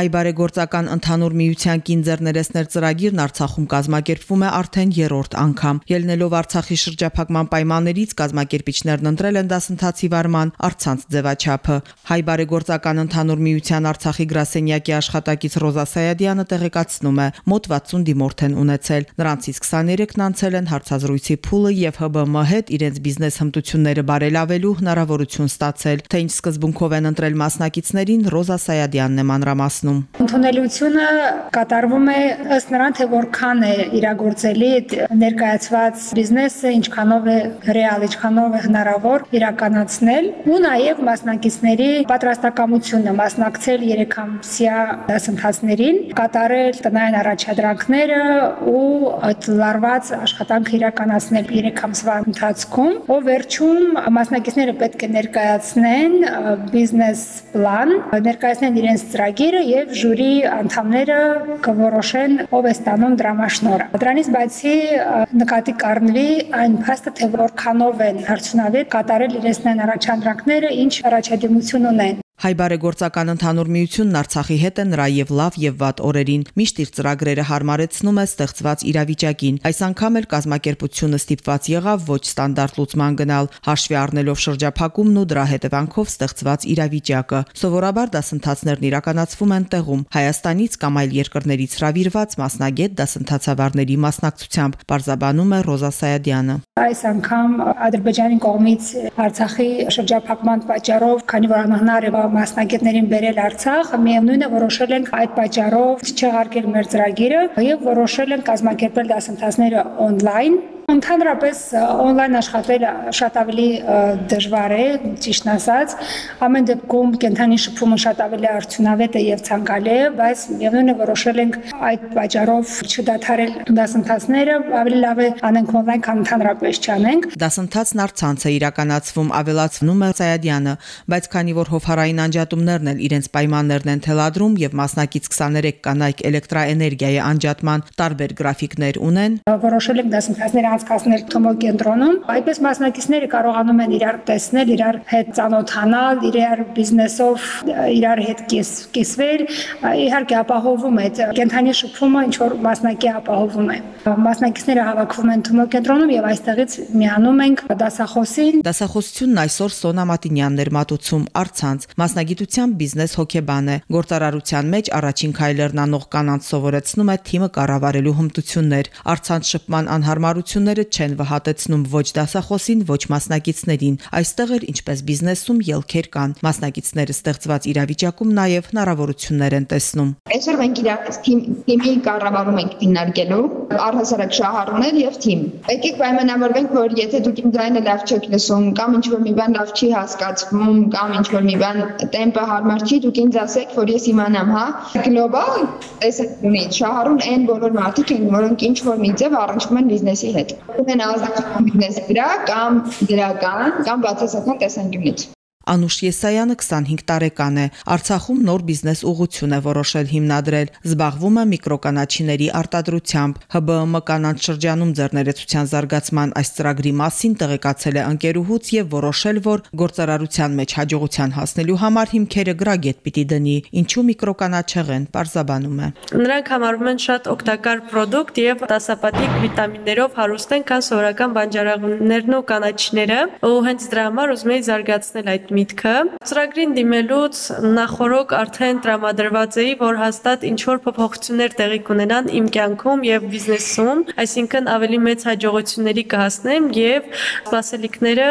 Հայ բարեգործական ընդհանուր միության կինձեռներեսներ ծրագիրն Արցախում կազմակերպվում է արդեն երրորդ անգամ։ Ելնելով Արցախի շրջափակման պայմաններից կազմակերպիչներն ընտրել են դասընթացի վարման արցանց ձևաչափը։ Հայ բարեգործական ընդհանուր միության Արցախի գրասենյակի աշխատակից Ռոզա Սայադյանը տեղեկացնում է, մոտ 60 դիմորդ են ունեցել։ Նրանցից 23-ն անցել են հարցազրույցի փուլը եւ ՀԲՄ հետ իրենց բիզնես հմտությունները բարելավելու հնարավորություն ստացել։ Թե ինչ սկզբունքով են ընտրել մասնակիցներին Ռոզա Սայադյանն է մանրամաս հասնում։ Ընդունելությունը կատարվում է ըստ նրան, թե որքան է իրագործելի ներկայացված բիզնեսը, ինչքանով է ռեալ, ինչքանով է հնարավոր իրականացնել ու նաև մասնակիցների պատրաստակամությունը մասնակցել 3 ամսյա դասընթացներին, կատարել տնային առաջադրանքները ու լարված աշխատանք իրականացնել 3 ամսվա ընթացքում, ով վերջում մասնակիցները պետք է ներկայացնեն բիզնես պլան, ներկայացնեն իրենց ծրագիրը եւ ժյուրի անդամները կորոշեն ով է ստանում դրամաշնորը։ Դրանից բացի նկատի կառնվի այն փաստը, թե որքանով են արդյունավետ կատարել իրենց առաջադրանքները, ինչ առաջադիմություն ունեն։ Հայ բարեգործական ընդհանուր միությունն Արցախի հետ է նրա եւ լավ եւ վատ օրերին։ Միշտ իր ծրագրերը հարմարեցնում է ստեղծված իրավիճակին։ Այս անգամ էլ կազմակերպությունը ստիպված եղավ ոչ ստանդարտ լուծման գնալ, հաշվի առնելով շրջափակումն ու դրա հետևանքով ստեղծված իրավիճակը։ Սովորաբար դասընթացներն իրականացվում են տեղում Հայաստանից կամ այլ երկրներից հravirված մասնագետ դասընթացավարների մասնակցությամբ, բարձաբանում է Ռոզա Սայադյանը։ Այս անգամ Ադրբեջանի կողմից Արցախի շրջափակման պատճառով, քանի որ անհնար է մասնագետներին բերել Արցախ, միևնույն է որոշել ենք այդ պատճառով չեղարկել մեր ծրագիրը եւ որոշել ենք կազմակերպել դասընթացները on-line Ընդհանրապես on-line աշխատել շատ ավելի դժվար է, ճիշտն ասած, ամեն դեպքում կենթանի շփումը շատ ավելի արդյունավետ է եւ ցանկալի է, բայց միևնույն է որոշել ենք այդ պատճառով չդադարել դասընթացները, ավելի լավ է անենք on-line, քան ընդհանրապես չանենք։ Դասընթացն արցանց է իրականացվում, ավելացնում է Սայադյանը, բայց քանի որ հովհարային անջատումներն էլ իրենց պայմաններն են թելադրում եւ մասնակից 23 կանայք էլեկտրաէներգիայի անջատման տարբեր գրաֆիկներ ունեն, որոշել ենք դասընթացները անցկացնել Թոմո կենտրոնում։ Այդպես մասնակիցները կարողանում են իրար տեսնել, իրար հետ ծանոթանալ, իրար բիզնեսով իրար հետ կիսվել, իհարկե ապահովում է կենթանի շփումը, ինչ որ մասնակի ապահովում է։ Մասնակիցները հավաքվում են Թոմո կենտրոնում եւ այստեղից միանում ենք դասախոսին։ Դասախոսությունն այսօր Սոնա Մատինյանն էր մատուցում արցանց մասնագիտությամբ բիզնես հոկեբան է։ Գործարարության մեջ առաջին քայլերն անող կանանց սովորեցնում է թիմը կառավարելու հմտություններ։ Արցանց շփման անհարմարությունները հնարավորությունները չեն վհատեցնում ոչ դասախոսին, ոչ մասնակիցներին։ Այստեղ էլ ինչպես բիզնեսում ելքեր կան։ Մասնակիցները ստեղծված իրավիճակում նաև հնարավորություններ են տեսնում։ Այսօր մենք թիմի կառավարում ենք քննարկելու առհասարակ շահառուներ եւ թիմ։ Եկեք պայմանավորվենք, որ եթե դուք իմ ձայնը լավ չեք լսում կամ ինչ որ մի բան լավ չի հասկացվում կամ ինչ որ մի բան տեմպը հարմար չի, դուք ինձ ասեք, որ ես իմանամ, հա։ Գլոբալ տեսեք ունի շահառուն այն բոլոր մարդիկ են, որոնք ինչ որ մի ձև առնչվում են բիզնեսի հետ ունեն ազդեցություն բիզնեսի վրա կամ դրական կամ բացասական տեսանկյունից։ Անուշ Եսայանը 25 տարեկան է։ Արցախում նոր բիզնես ուղղություն է որոշել հիմնադրել։ Զբաղվում է միկրոկանաչիների արտադրությամբ։ ՀԲԸՄ կանանց շրջանում ձեռներեցության զարգացման այս ծրագրի մասին տեղեկացել է ընկերուհուց եւ որոշել, որ գործարարության մեջ հաջողության հասնելու համար հիմքերը գրագետ պիտի դնի։ Ինչու միկրոկանաչեղեն, parzabanum է։ Նրանք համարվում են շատ օգտակար product եւ դասապատիկ վիտամիններով հարուստ են, քան սովորական բանջարեղեններն ու կանաչիները, ու հենց դրա համար ուզում եի զարգացնել այդ միտքը։ Ծրագրին դիմելուց նախորոք արդեն տրամադրված էի, որ հաստատ ինչ որ փոփոխություններ տեղի կունենան իմ կյանքում եւ բիզնեսում, այսինքն ավելի մեծ հաջողությունների կհասնեմ եւ սպասելիքները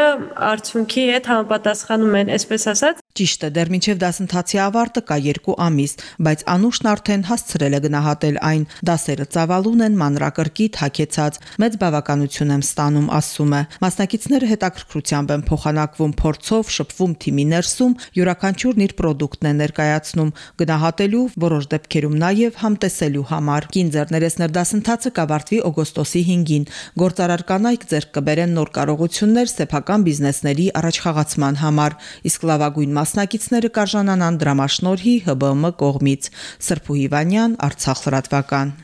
արդյունքի հետ համապատասխանում են, այսպես ասած։ Ճիշտ է, դեռ մինչև դասընթացի ավարտը կա 2 ամիս, բայց Անուշն արդեն հասցրել է գնահատել այն։ Դասերը ծավալուն են, մանրակրկիտ, հակեցած, մեծ բավականություն եմ ստանում, ասում է։ Մասնակիցները հետաքրքրությամբ են փոխանակվում փորձով, շփվում թիմի ներսում, յուրաքանչյուրն իր ապրանքն է ներկայացնում, գնահատելու, որոշ դեպքերում նաև համտեսելու համար։ Կինձերներեսներ դասընթացը կավարտվի օգոստոսի 5-ին։ Գործարար կանայք ձեռք կբերեն նոր կարողություններ սեփական բիզնեսների առաջխաղացման համար, իսկ լավագույն մասնակիցները կարժանանան դրամաշնորհի ՀԲՄ կողմից։ Սրփու Հիվանյան, Արցախ լրատվական։